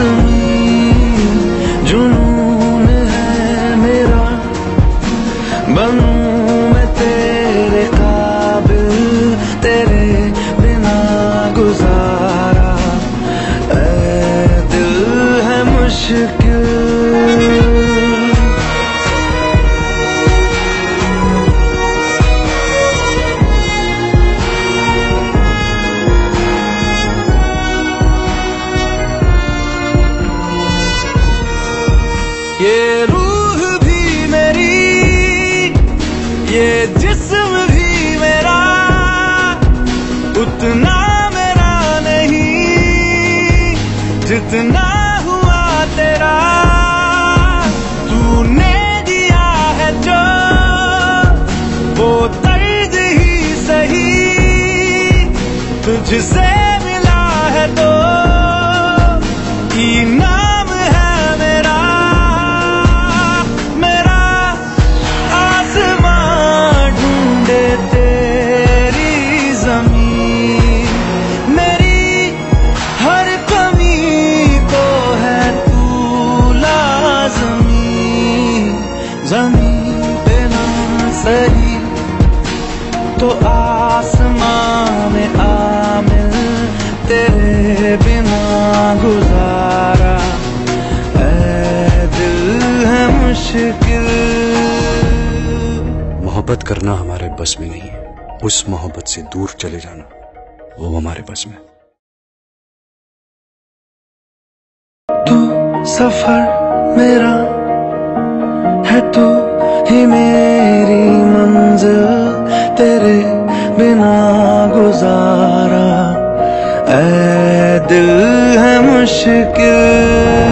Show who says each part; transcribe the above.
Speaker 1: लाजमी जुनून है मेरा बनू मैं तेरे काबिल तेरे बिना गुजारा। दिल है मुश्किल ये रूह भी मेरी, ये जिस्म भी मेरा, उतना मेरा नहीं जितना हुआ तेरा। तूने दिया है जो, वो दर्द ही सही, तुझसे मिला है तो। इनाम ज़मीन पे ना सही। तो आसमां में तेरे बिना गुजारा। ऐ दिल है मुश्किल।
Speaker 2: मोहब्बत करना हमारे बस में नहीं है। उस मोहब्बत से दूर चले जाना वो हमारे बस में।
Speaker 1: तू सफ़र मेरा तू ही मेरी मंजिल तेरे बिना गुजारा। ऐ दिल है मुश्किल।